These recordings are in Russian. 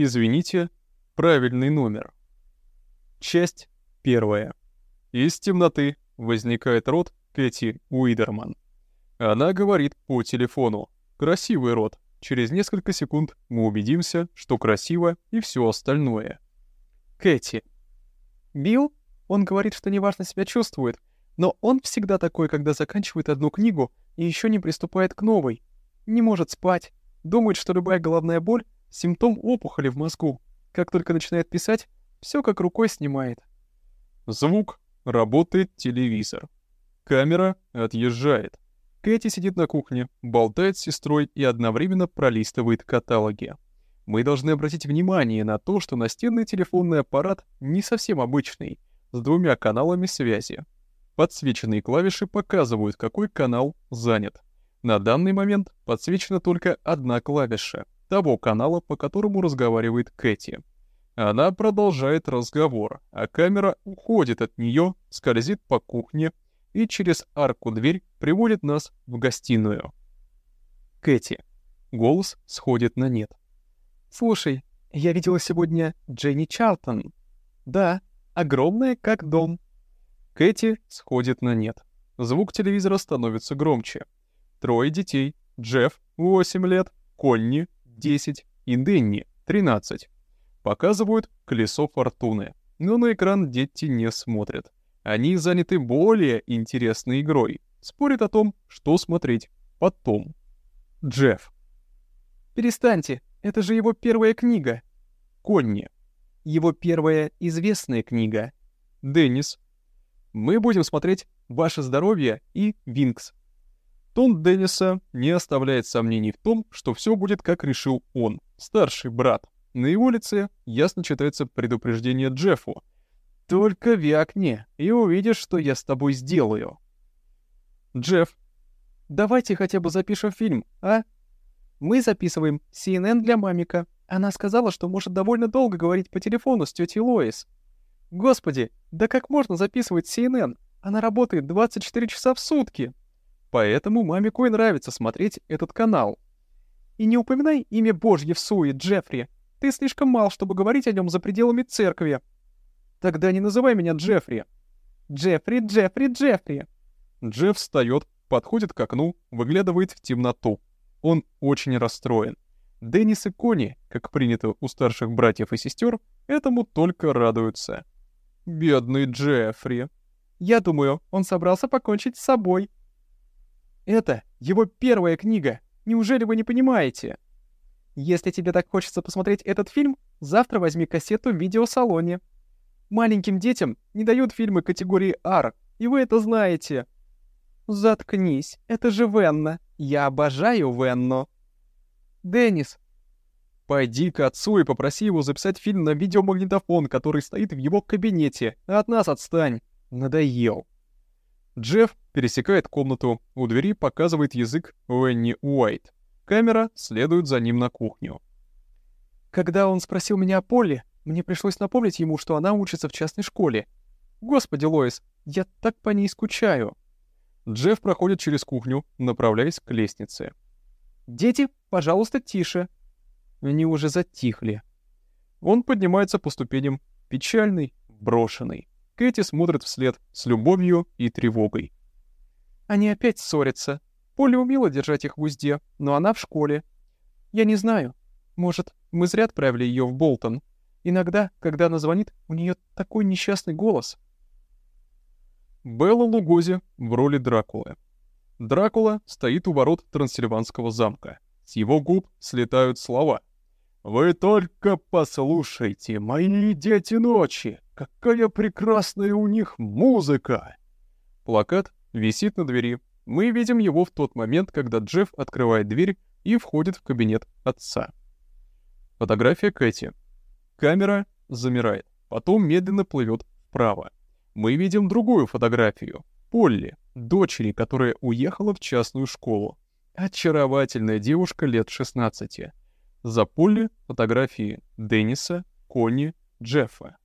Извините, правильный номер. Часть первая. Из темноты возникает рот Кэти Уидерман. Она говорит по телефону. Красивый рот. Через несколько секунд мы убедимся, что красиво и все остальное. Кэти. Билл? Он говорит, что неважно себя чувствует, но он всегда такой, когда заканчивает одну книгу и еще не приступает к новой. Не может спать. Думает, что любая головная боль — симптом опухоли в мозгу. Как только начинает писать, все как рукой снимает. Звук. Работает телевизор. Камера отъезжает. Кэти сидит на кухне, болтает с сестрой и одновременно пролистывает каталоги. Мы должны обратить внимание на то, что настенный телефонный аппарат не совсем обычный, с двумя каналами связи. Подсвеченные клавиши показывают, какой канал занят. На данный момент подсвечена только одна клавиша, того канала, по которому разговаривает Кэти. Она продолжает разговор, а камера уходит от нее, скользит по кухне и через арку-дверь приводит нас в гостиную. Кэти. Голос сходит на нет. «Слушай, я видела сегодня Дженни Чарлтон. Да, огромная, как дом». Кэти сходит на нет. Звук телевизора становится громче. Трое детей. Джефф, 8 лет, Конни, 10 и Денни, 13. Показывают колесо фортуны, но на экран дети не смотрят. Они заняты более интересной игрой. Спорят о том, что смотреть потом. Джефф. «Перестаньте, это же его первая книга». Конни. Его первая известная книга. Деннис. Мы будем смотреть «Ваше здоровье» и «Винкс». Тон Денниса не оставляет сомнений в том, что все будет как решил он, старший брат. На его лице ясно читается предупреждение Джеффу. «Только вякни, и увидишь, что я с тобой сделаю». Джефф. «Давайте хотя бы запишем фильм, а?» «Мы записываем CNN для мамика. Она сказала, что может довольно долго говорить по телефону с тетей Лоис». «Господи, да как можно записывать CNN? Она работает 24 часа в сутки!» Поэтому мамику и нравится смотреть этот канал. И не упоминай имя Божье в суе, Джеффри. Ты слишком мал, чтобы говорить о нем за пределами церкви. Тогда не называй меня Джеффри. Джеффри, Джеффри, Джеффри. Джефф встает, подходит к окну, выглядывает в темноту. Он очень расстроен. Деннис и Кони, как принято у старших братьев и сестер, этому только радуются. Бедный Джеффри. Я думаю, он собрался покончить с собой. Это его первая книга. Неужели вы не понимаете? Если тебе так хочется посмотреть этот фильм, завтра возьми кассету в видеосалоне. Маленьким детям не дают фильмы категории R, и вы это знаете. Заткнись, это же Венна. Я обожаю Венну. Деннис. Пойди к отцу и попроси его записать фильм на видеомагнитофон, который стоит в его кабинете. От нас отстань. Надоел. Джефф пересекает комнату, у двери показывает язык Уэнни Уайт. Камера следует за ним на кухню. Когда он спросил меня о Поле, мне пришлось напомнить ему, что она учится в частной школе. Господи, Лоис, я так по ней скучаю. Джефф проходит через кухню, направляясь к лестнице. «Дети, пожалуйста, тише». Они уже затихли. Он поднимается по ступеням, печальный, брошенный. Кэти смотрит вслед с любовью и тревогой. Они опять ссорятся. Поле умела держать их в узде, но она в школе. Я не знаю. Может, мы зря отправили ее в Болтон. Иногда, когда она звонит, у нее такой несчастный голос. Белла Лугози в роли Дракулы. Дракула стоит у ворот Трансильванского замка. С его губ слетают слова. «Вы только послушайте, мои дети ночи! Какая прекрасная у них музыка!» Плакат висит на двери. Мы видим его в тот момент, когда Джефф открывает дверь и входит в кабинет отца. Фотография Кэти. Камера замирает, потом медленно плывет вправо. Мы видим другую фотографию. Полли, дочери, которая уехала в частную школу. Очаровательная девушка лет 16. За Полли фотографии Денниса, Конни, Джеффа.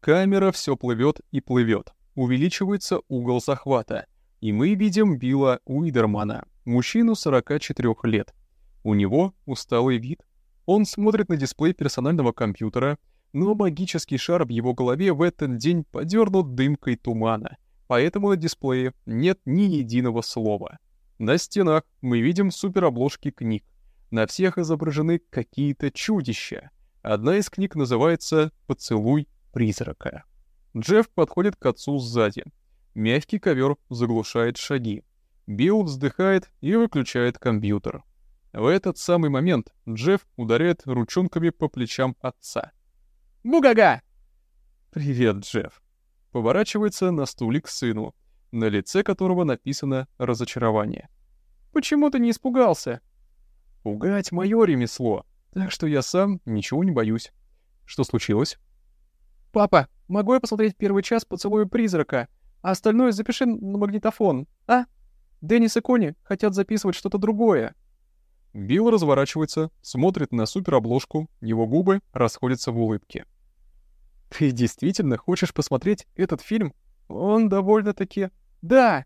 Камера все плывет и плывет увеличивается угол захвата, и мы видим Билла Уидермана, мужчину 44 лет. У него усталый вид. Он смотрит на дисплей персонального компьютера, но магический шар в его голове в этот день подернут дымкой тумана, поэтому на дисплее нет ни единого слова. На стенах мы видим суперобложки книг. На всех изображены какие-то чудища. Одна из книг называется «Поцелуй призрака». Джефф подходит к отцу сзади. Мягкий ковер заглушает шаги. Билл вздыхает и выключает компьютер. В этот самый момент Джефф ударяет ручонками по плечам отца. «Бугага!» «Привет, Джефф!» Поворачивается на стуле к сыну, на лице которого написано разочарование. «Почему ты не испугался?» «Пугать — мое ремесло, так что я сам ничего не боюсь. Что случилось?» «Папа, могу я посмотреть первый час «Поцелуя призрака», а остальное запиши на магнитофон, а? Деннис и Кони хотят записывать что-то другое». Билл разворачивается, смотрит на суперобложку, его губы расходятся в улыбке. «Ты действительно хочешь посмотреть этот фильм? Он довольно-таки...» «Да!»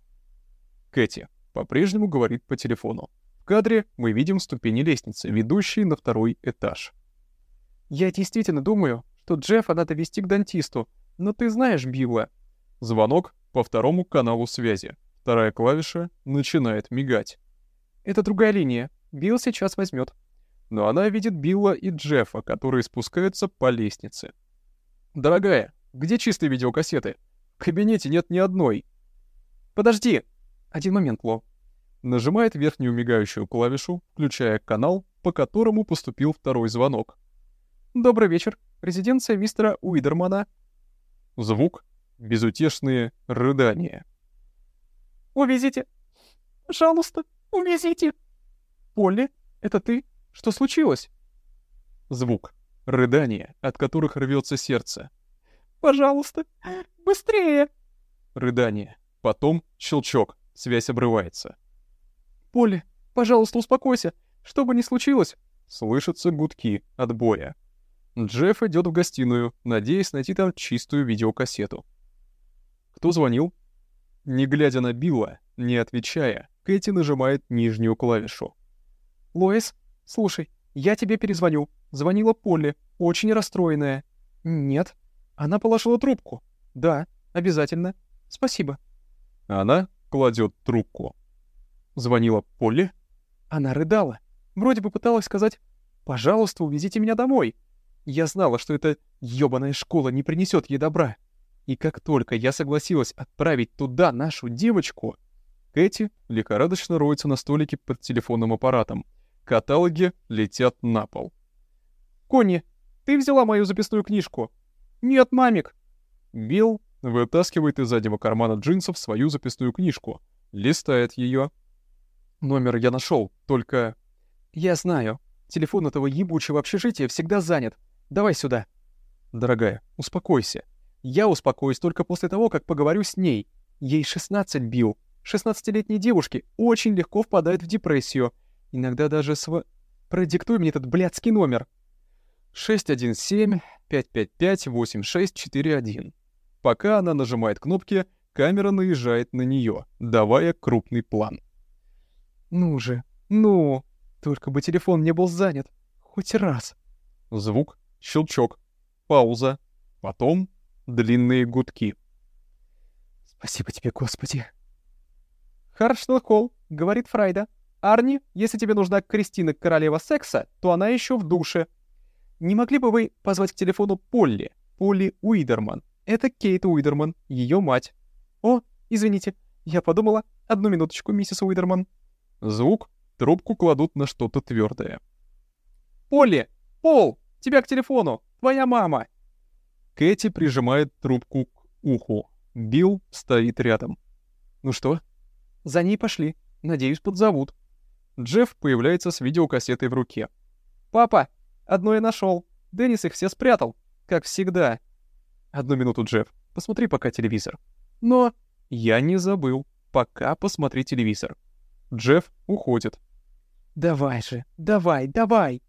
Кэти по-прежнему говорит по телефону. В кадре мы видим ступени лестницы, ведущие на второй этаж. «Я действительно думаю, что Джеффа надо вести к дантисту. Но ты знаешь Билла». Звонок по второму каналу связи. Вторая клавиша начинает мигать. «Это другая линия. Билл сейчас возьмет. Но она видит Билла и Джеффа, которые спускаются по лестнице. «Дорогая, где чистые видеокассеты? В кабинете нет ни одной». «Подожди!» «Один момент, Ло». Нажимает верхнюю мигающую клавишу, включая канал, по которому поступил второй звонок. «Добрый вечер резиденция мистера Уидермана. Звук — безутешные рыдания. «Увезите! Пожалуйста, увезите!» «Полли, это ты? Что случилось?» Звук. Рыдания, от которых рвется сердце. «Пожалуйста, быстрее!» Рыдание. Потом щелчок. Связь обрывается. «Полли, пожалуйста, успокойся. Что бы ни случилось...» Слышатся гудки от боя. Джефф идет в гостиную, надеясь найти там чистую видеокассету. Кто звонил? Не глядя на Билла, не отвечая, Кэти нажимает нижнюю клавишу. «Лоис, слушай, я тебе перезвоню. Звонила Полли, очень расстроенная». «Нет». Она положила трубку. «Да, обязательно. Спасибо». Она кладет трубку. Звонила Полли? Она рыдала. Вроде бы пыталась сказать «Пожалуйста, увезите меня домой». Я знала, что эта ёбаная школа не принесет ей добра. И как только я согласилась отправить туда нашу девочку... Кэти лихорадочно роется на столике под телефонным аппаратом. Каталоги летят на пол. «Конни, ты взяла мою записную книжку?» «Нет, мамик». Билл вытаскивает из заднего кармана джинсов свою записную книжку, листает ее. «Номер я нашел, только...» «Я знаю. Телефон этого ебучего общежития всегда занят. Давай сюда». «Дорогая, успокойся. Я успокоюсь только после того, как поговорю с ней. Ей 16 бил. 16-летние девушки очень легко впадают в депрессию. Иногда даже св... Продиктуй мне этот блядский номер. 617-555-8641. Пока она нажимает кнопки, камера наезжает на нее, давая крупный план. «Ну же, ну, только бы телефон не был занят. Хоть раз». Звук щелчок, пауза, потом длинные гудки. «Спасибо тебе, Господи!» «Харшнелл Холл», — говорит Фрайда. «Арни, если тебе нужна Кристина королева секса, то она еще в душе. Не могли бы вы позвать к телефону Полли? Полли Уидерман. Это Кейт Уидерман, ее мать. О, извините, я подумала. Одну минуточку, миссис Уидерман». Звук, трубку кладут на что-то твердое. «Полли! Пол!» Тебя к телефону! Твоя мама!» Кэти прижимает трубку к уху. Билл стоит рядом. «Ну что?» «За ней пошли. Надеюсь, подзовут». Джефф появляется с видеокассетой в руке. «Папа, одно я нашел. Деннис их все спрятал, как всегда». «Одну минуту, Джефф. Посмотри пока телевизор». «Но...» «Я не забыл. Пока посмотри телевизор». Джефф уходит. «Давай же, давай, давай!»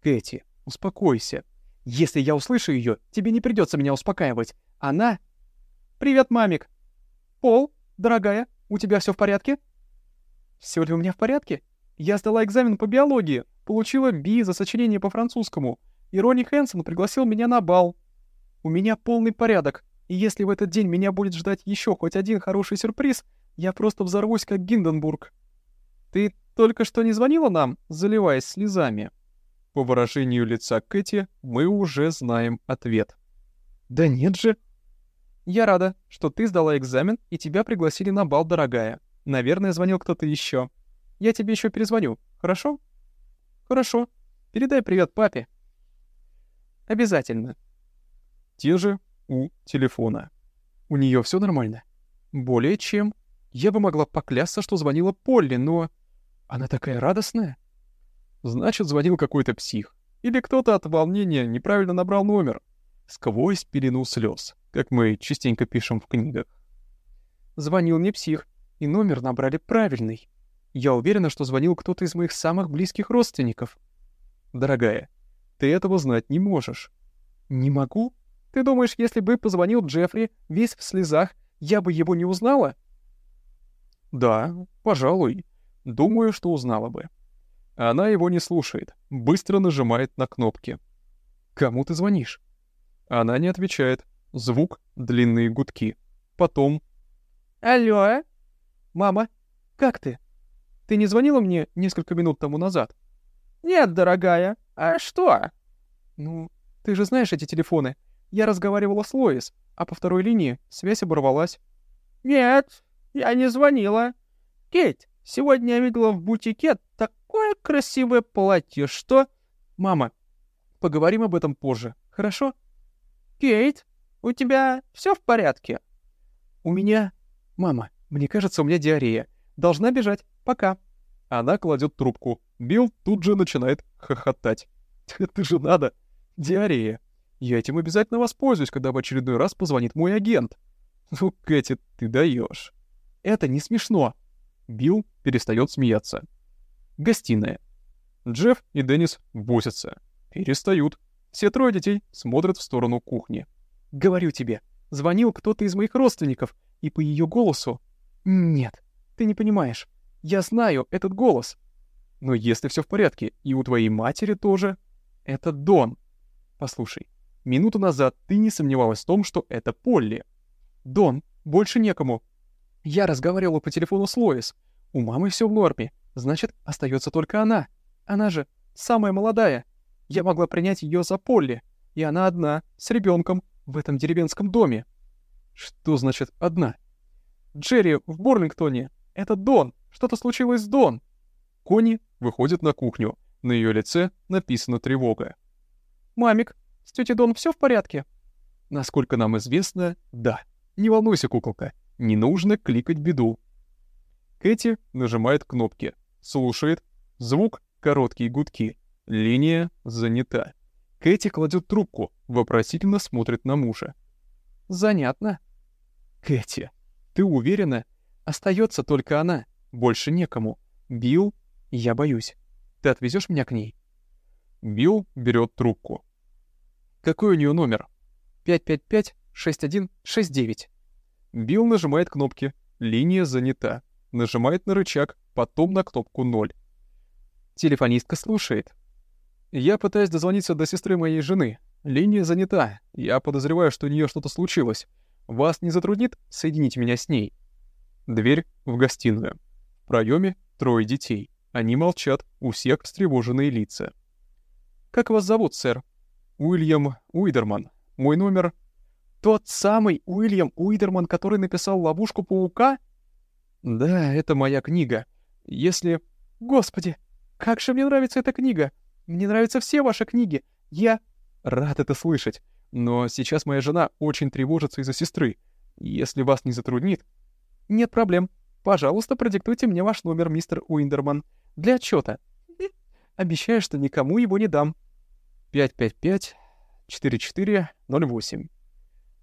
«Кэти, Успокойся. Если я услышу ее, тебе не придется меня успокаивать. Она... Привет, мамик. Пол, дорогая, у тебя все в порядке? Все ли у меня в порядке? Я сдала экзамен по биологии. получила Би за сочинение по французскому, и Ронни Хэнсон пригласил меня на бал. У меня полный порядок, и если в этот день меня будет ждать еще хоть один хороший сюрприз, я просто взорвусь, как Гинденбург. Ты только что не звонила нам, заливаясь слезами?» По выражению лица Кэти мы уже знаем ответ. «Да нет же!» «Я рада, что ты сдала экзамен и тебя пригласили на бал, дорогая. Наверное, звонил кто-то еще. Я тебе еще перезвоню, хорошо?» «Хорошо. Передай привет папе». «Обязательно». Те же у телефона. «У нее все нормально?» «Более чем. Я бы могла поклясться, что звонила Полли, но...» Она такая радостная. Значит, звонил какой-то псих. Или кто-то от волнения неправильно набрал номер. Сквозь пелену слез, как мы частенько пишем в книгах. Звонил не псих, и номер набрали правильный. Я уверена, что звонил кто-то из моих самых близких родственников. Дорогая, ты этого знать не можешь. Не могу? Ты думаешь, если бы позвонил Джеффри, весь в слезах, я бы его не узнала? Да, пожалуй. Думаю, что узнала бы. Она его не слушает, быстро нажимает на кнопки. «Кому ты звонишь?» Она не отвечает. Звук — длинные гудки. Потом... «Алло? Мама, как ты? Ты не звонила мне несколько минут тому назад?» «Нет, дорогая. А что?» «Ну, ты же знаешь эти телефоны. Я разговаривала с Лоис, а по второй линии связь оборвалась». «Нет, я не звонила. Кейт, Сегодня я видела в бутике такое красивое платье, что... Мама, поговорим об этом позже, хорошо? Кейт, у тебя все в порядке? У меня... Мама, мне кажется, у меня диарея. Должна бежать. Пока. Она кладет трубку. Билл тут же начинает хохотать. Это же надо. Диарея. Я этим обязательно воспользуюсь, когда в очередной раз позвонит мой агент. Ну, Кэти, ты даешь. Это не смешно. Билл перестает смеяться. Гостиная. Джефф и Деннис босятся. Перестают. Все трое детей смотрят в сторону кухни. «Говорю тебе, звонил кто-то из моих родственников, и по ее голосу...» «Нет, ты не понимаешь. Я знаю этот голос». «Но если все в порядке, и у твоей матери тоже...» «Это Дон». «Послушай, минуту назад ты не сомневалась в том, что это Полли». «Дон, больше некому. Я разговаривала по телефону с Лоис. У мамы все в норме. Значит, остается только она. Она же самая молодая. Я могла принять ее за Полли. И она одна, с ребенком, в этом деревенском доме. Что значит «одна»? Джерри в Борлингтоне. Это Дон. Что-то случилось с Дон. Кони выходит на кухню. На ее лице написана тревога. «Мамик, с тетей Дон все в порядке?» Насколько нам известно, да. Не волнуйся, куколка. Не нужно кликать беду. Кэти нажимает кнопки. Слушает. Звук — короткие гудки. Линия занята. Кэти кладет трубку, вопросительно смотрит на мужа. «Занятно». «Кэти, ты уверена? Остается только она. Больше некому. Билл, я боюсь. Ты отвезешь меня к ней?» Билл берет трубку. «Какой у нее номер?» «555-6169». Билл нажимает кнопки. Линия занята. Нажимает на рычаг, потом на кнопку 0. Телефонистка слушает. Я пытаюсь дозвониться до сестры моей жены. Линия занята. Я подозреваю, что у нее что-то случилось. Вас не затруднит соединить меня с ней? Дверь в гостиную. В проеме трое детей. Они молчат, у всех встревоженные лица. «Как вас зовут, сэр?» «Уильям Уидерман. Мой номер тот самый Уильям Уидерман, который написал «Ловушку паука»? Да, это моя книга. Если... Господи, как же мне нравится эта книга! Мне нравятся все ваши книги. Я... Рад это слышать. Но сейчас моя жена очень тревожится из-за сестры. Если вас не затруднит... Нет проблем. Пожалуйста, продиктуйте мне ваш номер, мистер Уиндерман. Для отчета. Обещаю, что никому его не дам. 555-4408.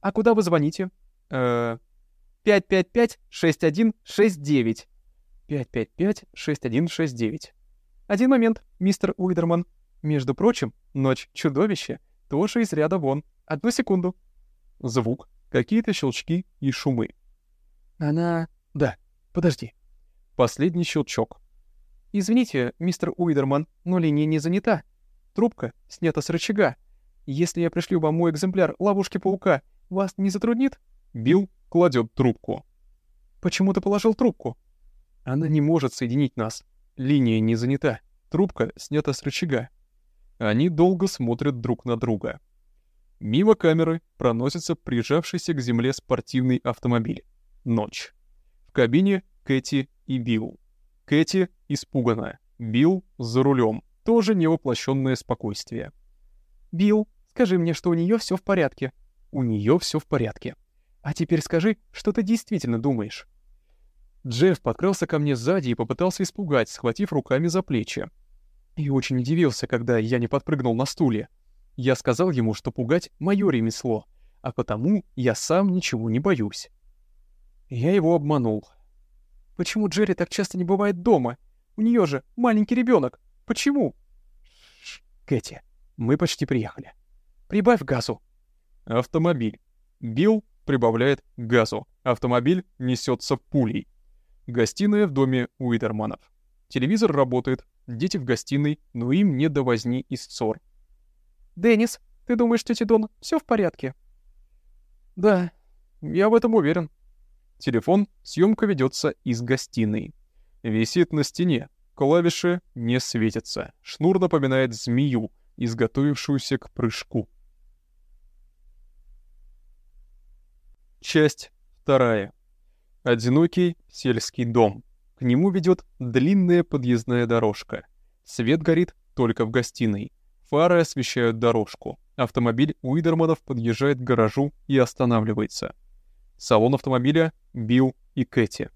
А куда вы звоните? Э, 555-6169. 555-6169. Один момент, мистер Уидерман. Между прочим, ночь чудовище тоже из ряда вон. Одну секунду. Звук, какие-то щелчки и шумы. Она... Да, подожди. Последний щелчок. Извините, мистер Уидерман, но линия не занята. Трубка снята с рычага. Если я пришлю вам мой экземпляр ловушки-паука, вас не затруднит?» Билл кладет трубку. «Почему ты положил трубку?» «Она не может соединить нас. Линия не занята. Трубка снята с рычага». Они долго смотрят друг на друга. Мимо камеры проносится прижавшийся к земле спортивный автомобиль. Ночь. В кабине Кэти и Билл. Кэти испугана. Билл за рулем. Тоже невоплощенное спокойствие. «Билл, скажи мне, что у нее все в порядке». «У нее все в порядке». «А теперь скажи, что ты действительно думаешь». Джефф подкрался ко мне сзади и попытался испугать, схватив руками за плечи. И очень удивился, когда я не подпрыгнул на стуле. Я сказал ему, что пугать — мое ремесло, а потому я сам ничего не боюсь. Я его обманул. Почему Джерри так часто не бывает дома? У нее же маленький ребенок. Почему? Ш Кэти, мы почти приехали. Прибавь газу. Автомобиль. Билл прибавляет газу. Автомобиль несется пулей. Гостиная в доме Уитерманов. Телевизор работает, дети в гостиной, но им не до возни и ссор. «Деннис, ты думаешь, тетя Дон, все в порядке?» «Да, я в этом уверен». Телефон, съемка ведется из гостиной. Висит на стене, клавиши не светятся, шнур напоминает змею, изготовившуюся к прыжку. Часть вторая. Одинокий сельский дом. К нему ведет длинная подъездная дорожка. Свет горит только в гостиной. Фары освещают дорожку. Автомобиль Уидерманов подъезжает к гаражу и останавливается. Салон автомобиля — Билл и Кэти.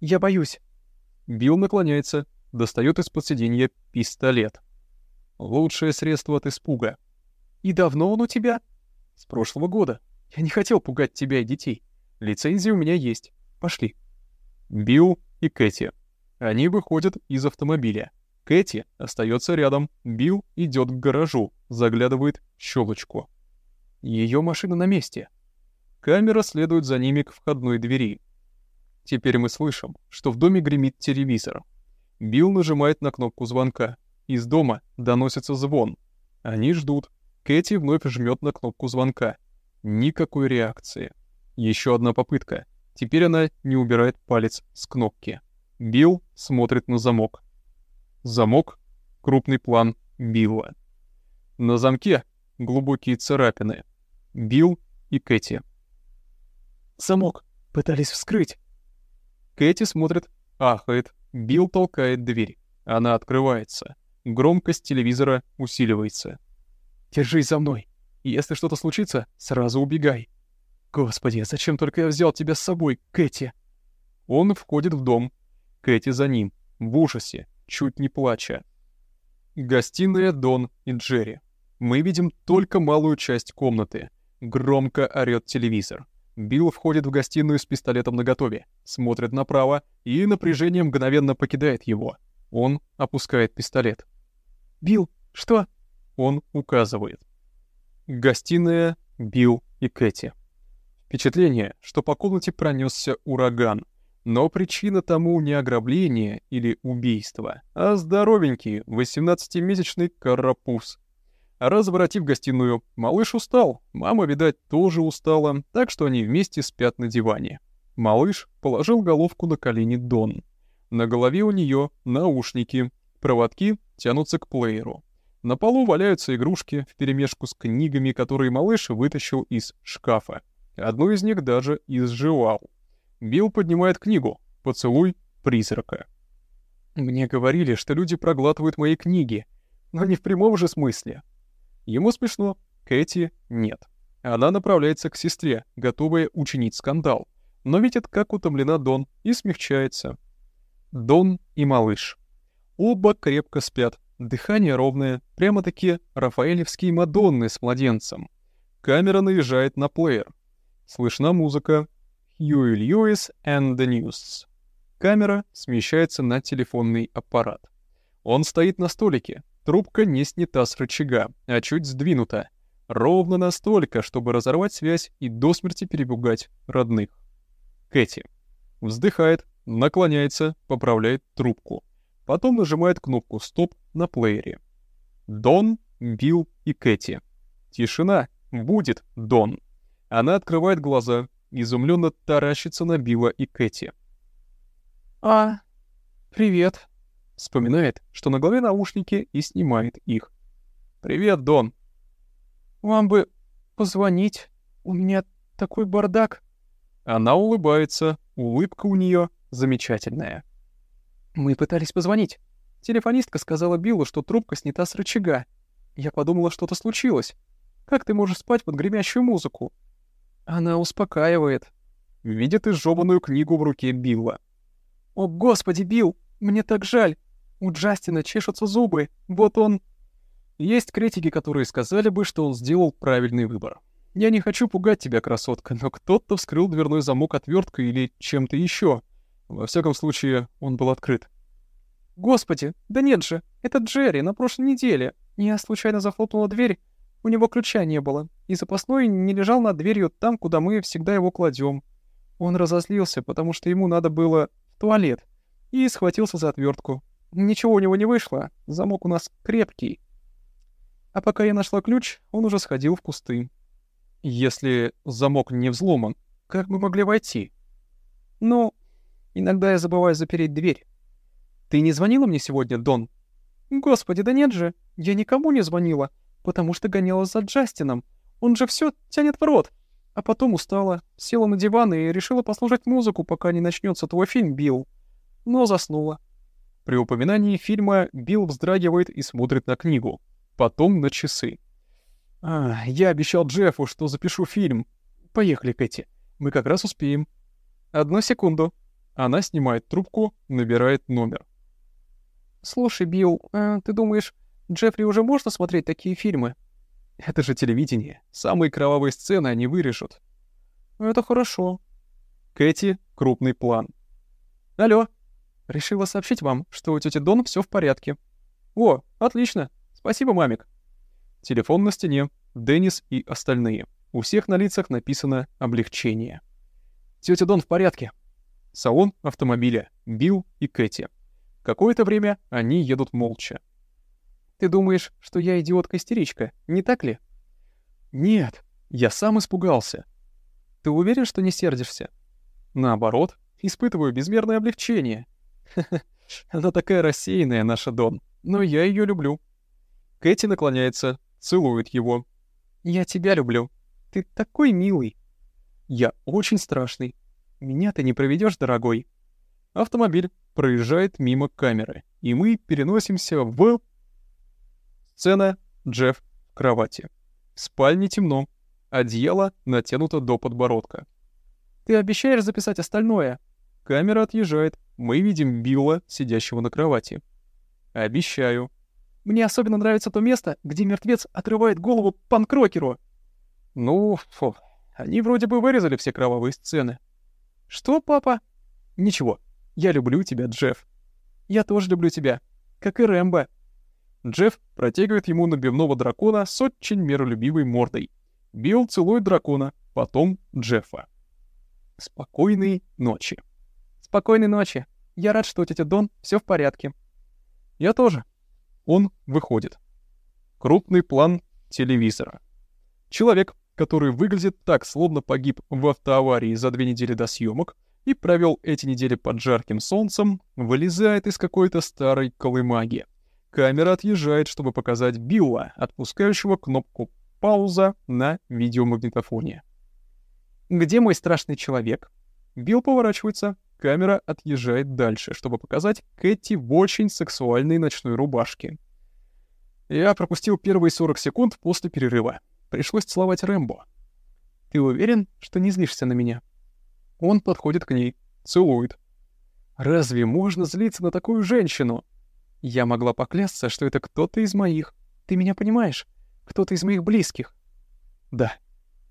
«Я боюсь». Билл наклоняется, достает из-под сиденья пистолет. Лучшее средство от испуга. «И давно он у тебя?» «С прошлого года. Я не хотел пугать тебя и детей. Лицензия у меня есть. Пошли». Билл и Кэти. Они выходят из автомобиля. Кэти остается рядом. Билл идет к гаражу, заглядывает в щелочку. Ее машина на месте. Камера следует за ними к входной двери. Теперь мы слышим, что в доме гремит телевизор. Билл нажимает на кнопку звонка. Из дома доносится звон. Они ждут. Кэти вновь жмет на кнопку звонка. Никакой реакции. Еще одна попытка. Теперь она не убирает палец с кнопки. Билл смотрит на замок. Замок — крупный план Билла. На замке глубокие царапины. Билл и Кэти. Замок. Пытались вскрыть. Кэти смотрит, ахает. Билл толкает дверь. Она открывается. Громкость телевизора усиливается. «Держись за мной. Если что-то случится, сразу убегай». «Господи, зачем только я взял тебя с собой, Кэти?» Он входит в дом. Кэти за ним, в ужасе, чуть не плача. Гостиная Дон и Джерри. Мы видим только малую часть комнаты. Громко орёт телевизор. Билл входит в гостиную с пистолетом наготове, смотрит направо, и напряжение мгновенно покидает его. Он опускает пистолет. «Билл, что?» Он указывает. Гостиная, Билл и Кэти. Впечатление, что по комнате пронесся ураган. Но причина тому не ограбление или убийство, а здоровенький 18-месячный карапуз. Разворотив гостиную, малыш устал, мама, видать, тоже устала, так что они вместе спят на диване. Малыш положил головку на колени Дон. На голове у нее наушники, проводки тянутся к плееру. На полу валяются игрушки вперемешку с книгами, которые малыш вытащил из шкафа. Одну из них даже изживал. Билл поднимает книгу «Поцелуй призрака». Мне говорили, что люди проглатывают мои книги, но не в прямом же смысле. Ему смешно, Кэти нет. Она направляется к сестре, готовая учинить скандал, но видит, как утомлена Дон, и смягчается. Дон и малыш. Оба крепко спят, дыхание ровное, прямо-таки рафаэлевские Мадонны с младенцем. Камера наезжает на плеер. Слышна музыка. Хьюи Льюис and the News. Камера смещается на телефонный аппарат. Он стоит на столике. Трубка не снята с рычага, а чуть сдвинута. Ровно настолько, чтобы разорвать связь и до смерти перепугать родных. Кэти. Вздыхает, наклоняется, поправляет трубку. Потом нажимает кнопку «Стоп» на плеере. Дон, Билл и Кэти. Тишина. Будет Дон. Она открывает глаза, изумленно таращится на Билла и Кэти. «А, привет», — вспоминает, что на голове наушники и снимает их. «Привет, Дон». «Вам бы позвонить. У меня такой бардак». Она улыбается, улыбка у нее замечательная. «Мы пытались позвонить. Телефонистка сказала Биллу, что трубка снята с рычага. Я подумала, что-то случилось. Как ты можешь спать под гремящую музыку?» Она успокаивает. Видит изжёванную книгу в руке Билла. «О, господи, Билл, мне так жаль. У Джастина чешутся зубы. Вот он...» Есть критики, которые сказали бы, что он сделал правильный выбор. Я не хочу пугать тебя, красотка, но кто-то вскрыл дверной замок отверткой или чем-то еще. Во всяком случае, он был открыт. «Господи, да нет же, это Джерри на прошлой неделе. Я случайно захлопнула дверь, у него ключа не было, и запасной не лежал над дверью там, куда мы всегда его кладем. Он разозлился, потому что ему надо было туалет, и схватился за отвертку. Ничего у него не вышло, замок у нас крепкий. А пока я нашла ключ, он уже сходил в кусты. Если замок не взломан, как мы могли войти? Ну, иногда я забываю запереть дверь. Ты не звонила мне сегодня, Дон? Господи, да нет же, я никому не звонила, потому что гонялась за Джастином. Он же все тянет в рот. А потом устала, села на диван и решила послушать музыку, пока не начнется твой фильм, Билл. Но заснула. При упоминании фильма Билл вздрагивает и смотрит на книгу, потом на часы. «А, я обещал Джеффу, что запишу фильм. Поехали, Кэти. Мы как раз успеем». «Одну секунду». Она снимает трубку, набирает номер. «Слушай, Билл, а ты думаешь, Джеффри уже можно смотреть такие фильмы?» Это же телевидение. Самые кровавые сцены они вырежут. Это хорошо. Кэти, крупный план. Алло. Решила сообщить вам, что у тети Дон все в порядке. О, отлично. Спасибо, мамик. Телефон на стене. Деннис и остальные. У всех на лицах написано «облегчение». Тетя Дон в порядке. Салон автомобиля. Билл и Кэти. Какое-то время они едут молча. Ты думаешь, что я идиотка-истеричка, не так ли? Нет, я сам испугался. Ты уверен, что не сердишься? Наоборот, испытываю безмерное облегчение. Она такая рассеянная, наша Дон, но я ее люблю. Кэти наклоняется, целует его. Я тебя люблю. Ты такой милый. Я очень страшный. Меня ты не проведешь, дорогой. Автомобиль проезжает мимо камеры, и мы переносимся в Сцена Джефф в кровати. В спальне темно. Одеяло натянуто до подбородка. «Ты обещаешь записать остальное?» Камера отъезжает. Мы видим Билла, сидящего на кровати. «Обещаю». «Мне особенно нравится то место, где мертвец отрывает голову панкрокеру». «Ну, фу, они вроде бы вырезали все кровавые сцены». «Что, папа?» «Ничего, я люблю тебя, Джефф». «Я тоже люблю тебя, как и Рэмбо». Джефф протягивает ему набивного дракона с очень миролюбивой мордой. Билл целует дракона, потом Джеффа. Спокойной ночи. Спокойной ночи. Я рад, что тетя Дон все в порядке. Я тоже. Он выходит. Крупный план телевизора. Человек, который выглядит так, словно погиб в автоаварии за две недели до съемок и провел эти недели под жарким солнцем, вылезает из какой-то старой колымаги. Камера отъезжает, чтобы показать Билла, отпускающего кнопку «Пауза» на видеомагнитофоне. «Где мой страшный человек?» Билл поворачивается, камера отъезжает дальше, чтобы показать Кэти в очень сексуальной ночной рубашке. Я пропустил первые 40 секунд после перерыва. Пришлось целовать Рэмбо. «Ты уверен, что не злишься на меня?» Он подходит к ней, целует. «Разве можно злиться на такую женщину?» Я могла поклясться, что это кто-то из моих. Ты меня понимаешь? Кто-то из моих близких. Да.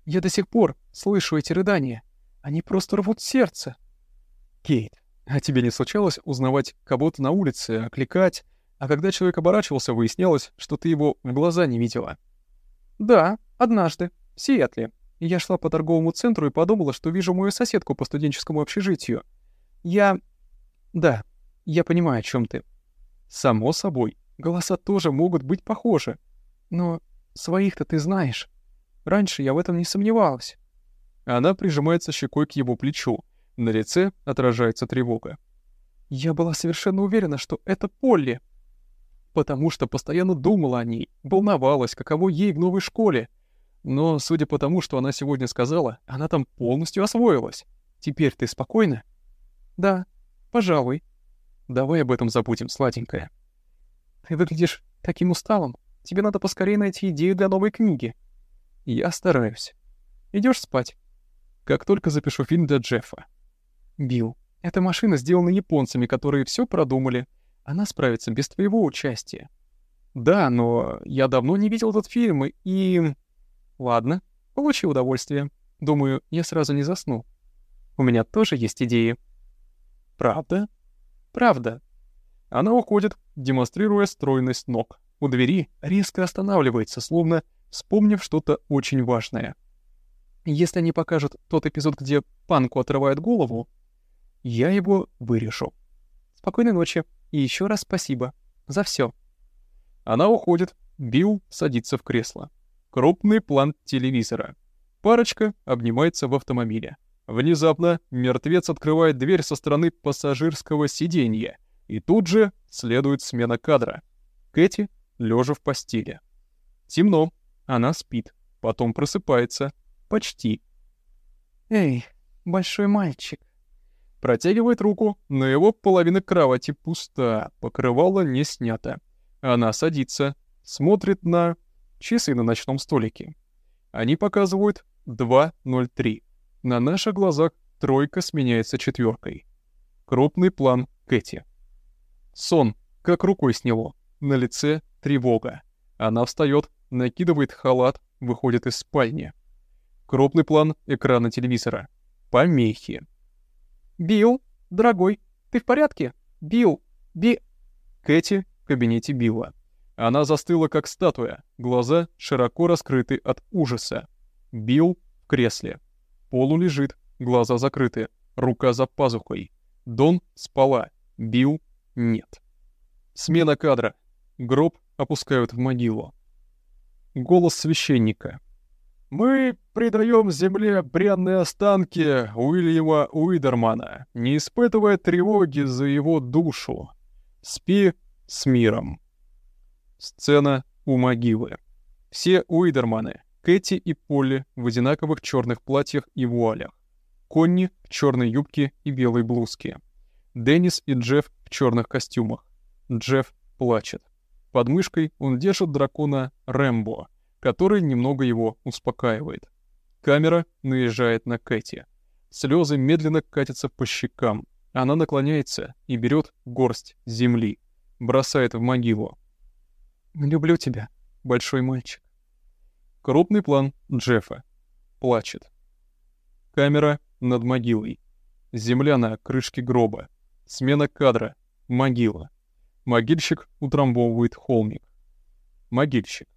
Я до сих пор слышу эти рыдания. Они просто рвут сердце. Кейт, а тебе не случалось узнавать кого-то на улице, окликать, а когда человек оборачивался, выяснялось, что ты его в глаза не видела? Да, однажды, в Сиэтле. Я шла по торговому центру и подумала, что вижу мою соседку по студенческому общежитию. Я... Да, я понимаю, о чем ты. Само собой, голоса тоже могут быть похожи. Но своих-то ты знаешь. Раньше я в этом не сомневалась. Она прижимается щекой к его плечу. На лице отражается тревога. Я была совершенно уверена, что это Полли. Потому что постоянно думала о ней, волновалась, каково ей в новой школе. Но, судя по тому, что она сегодня сказала, она там полностью освоилась. Теперь ты спокойна? Да, пожалуй. Давай об этом забудем, сладенькая. Ты выглядишь таким усталым. Тебе надо поскорее найти идею для новой книги. Я стараюсь. Идешь спать? Как только запишу фильм для Джеффа. Билл, эта машина сделана японцами, которые все продумали. Она справится без твоего участия. Да, но я давно не видел этот фильм, и... Ладно, получи удовольствие. Думаю, я сразу не засну. У меня тоже есть идеи. Правда? Правда. Она уходит, демонстрируя стройность ног. У двери резко останавливается, словно вспомнив что-то очень важное. Если они покажут тот эпизод, где Панку отрывает голову, я его вырешу. Спокойной ночи и еще раз спасибо за все. Она уходит, Билл садится в кресло. Крупный план телевизора. Парочка обнимается в автомобиле. Внезапно мертвец открывает дверь со стороны пассажирского сиденья, и тут же следует смена кадра. Кэти лежа в постели. Темно, она спит, потом просыпается. Почти. «Эй, большой мальчик». Протягивает руку, но его половина кровати пуста, покрывало не снято. Она садится, смотрит на часы на ночном столике. Они показывают 2.03. На наших глазах тройка сменяется четверкой. Крупный план Кэти. Сон, как рукой сняло. На лице тревога. Она встает, накидывает халат, выходит из спальни. Крупный план экрана телевизора. Помехи. «Билл, дорогой, ты в порядке? Билл, Би...» Кэти в кабинете Билла. Она застыла, как статуя, глаза широко раскрыты от ужаса. Билл в кресле. Полу лежит, глаза закрыты, рука за пазухой. Дон спала, Билл нет. Смена кадра. Гроб опускают в могилу. Голос священника. «Мы предаем земле бренные останки Уильяма Уидермана, не испытывая тревоги за его душу. Спи с миром». Сцена у могилы. Все Уидерманы, Кэти и Полли в одинаковых черных платьях и вуалях. Конни в черной юбке и белой блузке. Деннис и Джефф в черных костюмах. Джефф плачет. Под мышкой он держит дракона Рэмбо, который немного его успокаивает. Камера наезжает на Кэти. Слезы медленно катятся по щекам. Она наклоняется и берет горсть земли, бросает в могилу. «Люблю тебя, большой мальчик». Крупный план Джеффа. Плачет. Камера над могилой. Земля на крышке гроба. Смена кадра. Могила. Могильщик утрамбовывает холмик. Могильщик.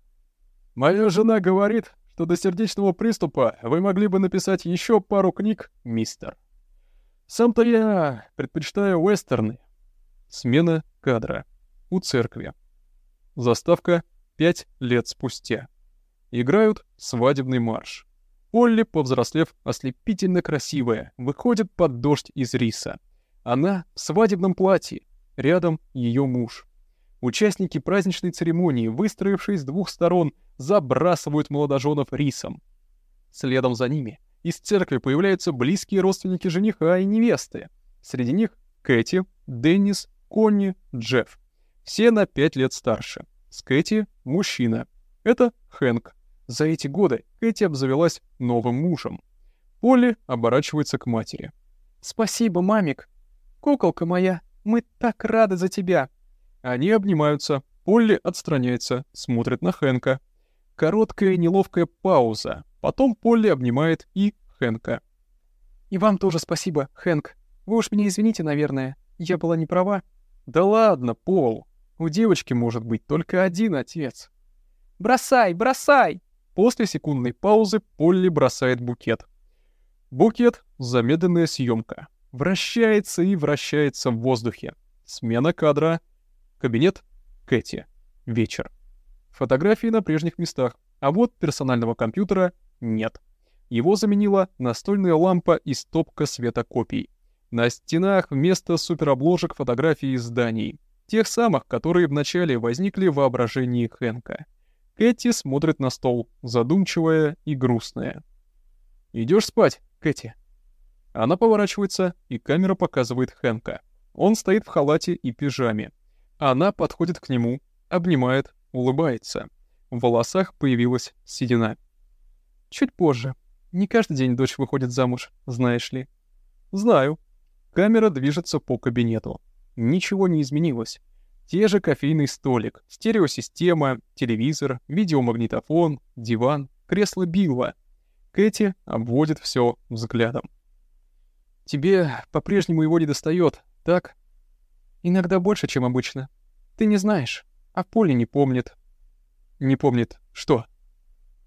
«Моя жена говорит, что до сердечного приступа вы могли бы написать еще пару книг, мистер. Сам-то я предпочитаю вестерны». Смена кадра. У церкви. Заставка «Пять лет спустя». Играют свадебный марш. Олли, повзрослев ослепительно красивая, выходит под дождь из риса. Она в свадебном платье, Рядом ее муж. Участники праздничной церемонии, выстроившись с двух сторон, забрасывают молодоженов рисом. Следом за ними из церкви появляются близкие родственники жениха и невесты. Среди них Кэти, Деннис, Конни, Джефф. Все на пять лет старше. С Кэти — мужчина. Это Хэнк. За эти годы Кэти обзавелась новым мужем. Полли оборачивается к матери. «Спасибо, мамик. Куколка моя, мы так рады за тебя!» Они обнимаются. Полли отстраняется, смотрит на Хэнка. Короткая неловкая пауза. Потом Полли обнимает и Хэнка. «И вам тоже спасибо, Хэнк. Вы уж меня извините, наверное. Я была не права». «Да ладно, Пол. У девочки может быть только один отец». «Бросай, бросай!» После секундной паузы Полли бросает букет. Букет — замедленная съемка вращается и вращается в воздухе. Смена кадра. Кабинет Кэти. Вечер. Фотографии на прежних местах, а вот персонального компьютера нет. Его заменила настольная лампа и стопка светокопий. На стенах вместо суперобложек фотографии зданий. Тех самых, которые вначале возникли в воображении Хэнка. Кэти смотрит на стол, задумчивая и грустная. Идешь спать, Кэти?» Она поворачивается, и камера показывает Хэнка. Он стоит в халате и пижаме. Она подходит к нему, обнимает, улыбается. В волосах появилась седина. «Чуть позже. Не каждый день дочь выходит замуж, знаешь ли». «Знаю». Камера движется по кабинету. Ничего не изменилось. Те же кофейный столик, стереосистема, телевизор, видеомагнитофон, диван, кресло Билла. Кэти обводит все взглядом. «Тебе по-прежнему его не достает, так?» «Иногда больше, чем обычно. Ты не знаешь, а Поле не помнит». «Не помнит что?»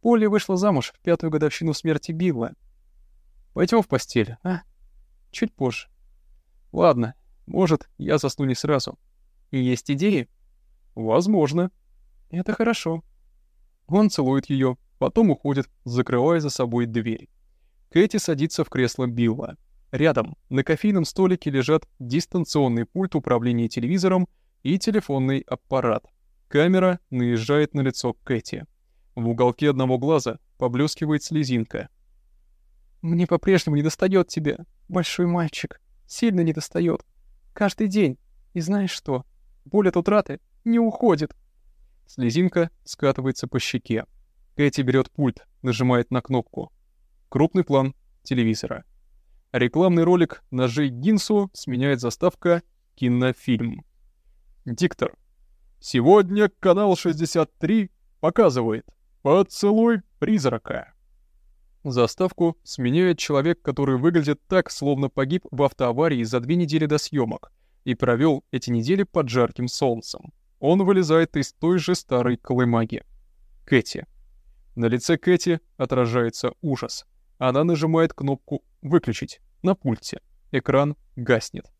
Поле вышла замуж в пятую годовщину смерти Билла. Пойдем в постель, а? Чуть позже. Ладно, может, я засну не сразу. И есть идеи? Возможно. Это хорошо. Он целует ее, потом уходит, закрывая за собой дверь. Кэти садится в кресло Билла. Рядом, на кофейном столике лежат дистанционный пульт управления телевизором и телефонный аппарат. Камера наезжает на лицо Кэти. В уголке одного глаза поблескивает слезинка. «Мне по-прежнему недостает тебя, большой мальчик. Сильно недостает. Каждый день. И знаешь что? Боль от утраты не уходит». Слезинка скатывается по щеке. Кэти берет пульт, нажимает на кнопку. Крупный план телевизора. Рекламный ролик «Ножей Гинсу» сменяет заставка «Кинофильм». Диктор. Сегодня канал 63 показывает «Поцелуй призрака». Заставку сменяет человек, который выглядит так, словно погиб в автоаварии за две недели до съемок и провел эти недели под жарким солнцем. Он вылезает из той же старой колымаги. Кэти. На лице Кэти отражается ужас. Она нажимает кнопку «Выключить» на пульте. Экран гаснет.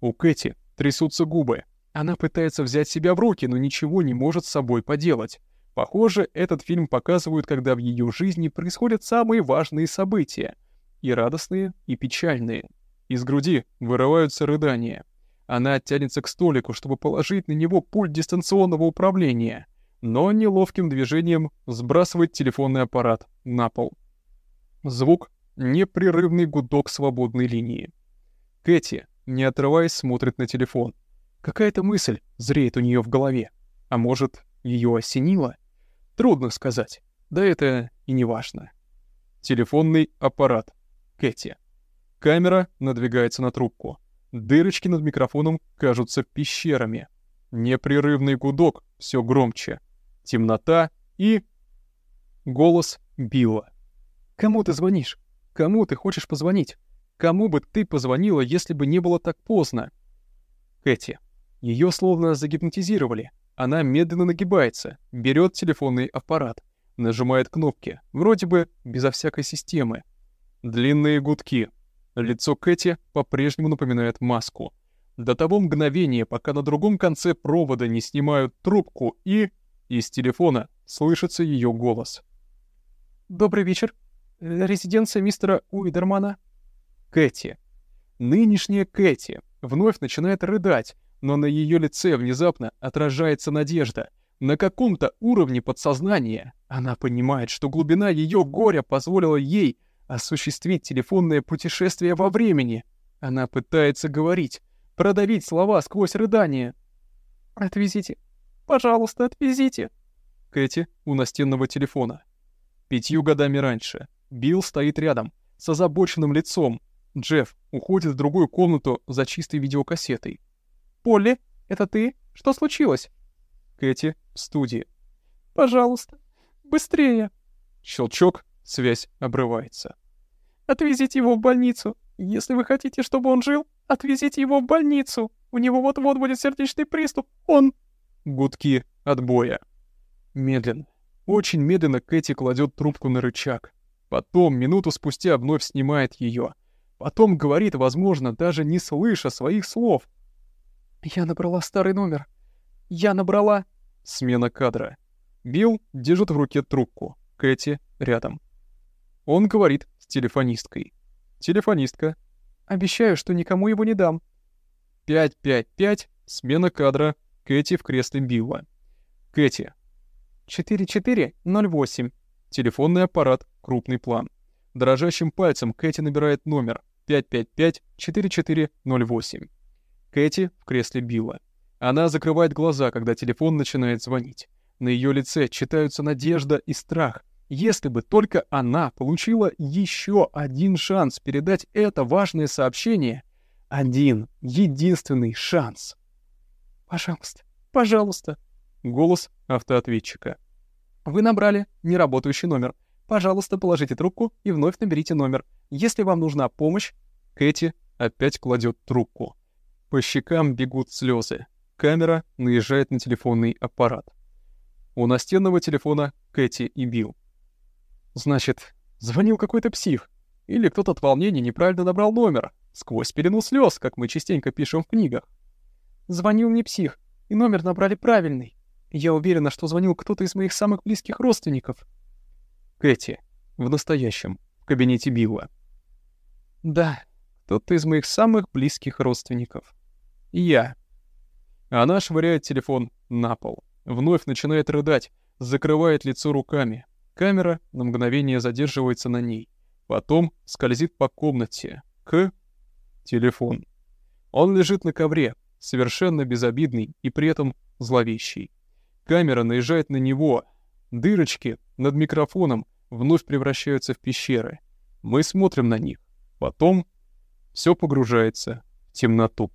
У Кэти трясутся губы. Она пытается взять себя в руки, но ничего не может с собой поделать. Похоже, этот фильм показывают, когда в ее жизни происходят самые важные события. И радостные, и печальные. Из груди вырываются рыдания. Она тянется к столику, чтобы положить на него пульт дистанционного управления но неловким движением сбрасывает телефонный аппарат на пол. Звук — непрерывный гудок свободной линии. Кэти, не отрываясь, смотрит на телефон. Какая-то мысль зреет у нее в голове. А может, ее осенило? Трудно сказать. Да это и не важно. Телефонный аппарат. Кэти. Камера надвигается на трубку. Дырочки над микрофоном кажутся пещерами. Непрерывный гудок все громче темнота и... Голос Билла. «Кому ты звонишь? Кому ты хочешь позвонить? Кому бы ты позвонила, если бы не было так поздно?» Кэти. Ее словно загипнотизировали. Она медленно нагибается, берет телефонный аппарат, нажимает кнопки, вроде бы безо всякой системы. Длинные гудки. Лицо Кэти по-прежнему напоминает маску. До того мгновения, пока на другом конце провода не снимают трубку и... Из телефона слышится ее голос. «Добрый вечер. Резиденция мистера Уидермана?» Кэти. Нынешняя Кэти вновь начинает рыдать, но на ее лице внезапно отражается надежда. На каком-то уровне подсознания она понимает, что глубина ее горя позволила ей осуществить телефонное путешествие во времени. Она пытается говорить, продавить слова сквозь рыдание. «Отвезите Пожалуйста, отвезите!» Кэти у настенного телефона. Пятью годами раньше. Билл стоит рядом, с озабоченным лицом. Джефф уходит в другую комнату за чистой видеокассетой. «Полли, это ты? Что случилось?» Кэти в студии. «Пожалуйста, быстрее!» Щелчок, связь обрывается. «Отвезите его в больницу. Если вы хотите, чтобы он жил, отвезите его в больницу. У него вот-вот будет сердечный приступ. Он...» Гудки отбоя. Медленно, очень медленно Кэти кладет трубку на рычаг. Потом, минуту спустя, вновь снимает ее. Потом говорит, возможно, даже не слыша своих слов. «Я набрала старый номер. Я набрала...» Смена кадра. Билл держит в руке трубку. Кэти рядом. Он говорит с телефонисткой. Телефонистка. «Обещаю, что никому его не дам». 555, смена кадра, Кэти в кресле Билла. Кэти. 4408. Телефонный аппарат, крупный план. Дрожащим пальцем Кэти набирает номер 555-4408. Кэти в кресле Билла. Она закрывает глаза, когда телефон начинает звонить. На ее лице читаются надежда и страх. Если бы только она получила еще один шанс передать это важное сообщение. Один, единственный шанс. «Пожалуйста, пожалуйста». Голос автоответчика. «Вы набрали неработающий номер. Пожалуйста, положите трубку и вновь наберите номер. Если вам нужна помощь...» Кэти опять кладет трубку. По щекам бегут слезы. Камера наезжает на телефонный аппарат. У настенного телефона Кэти и Билл. Значит, звонил какой-то псих. Или кто-то от волнения неправильно набрал номер. Сквозь пелену слез, как мы частенько пишем в книгах. Звонил не псих, и номер набрали правильный. Я уверена, что звонил кто-то из моих самых близких родственников. Кэти. В настоящем. В кабинете Билла. Да, кто-то из моих самых близких родственников. Я. Она швыряет телефон на пол. Вновь начинает рыдать, закрывает лицо руками. Камера на мгновение задерживается на ней. Потом скользит по комнате. К... Телефон. Он лежит на ковре, совершенно безобидный и при этом зловещий. Камера наезжает на него. Дырочки над микрофоном вновь превращаются в пещеры. Мы смотрим на них. Потом все погружается в темноту.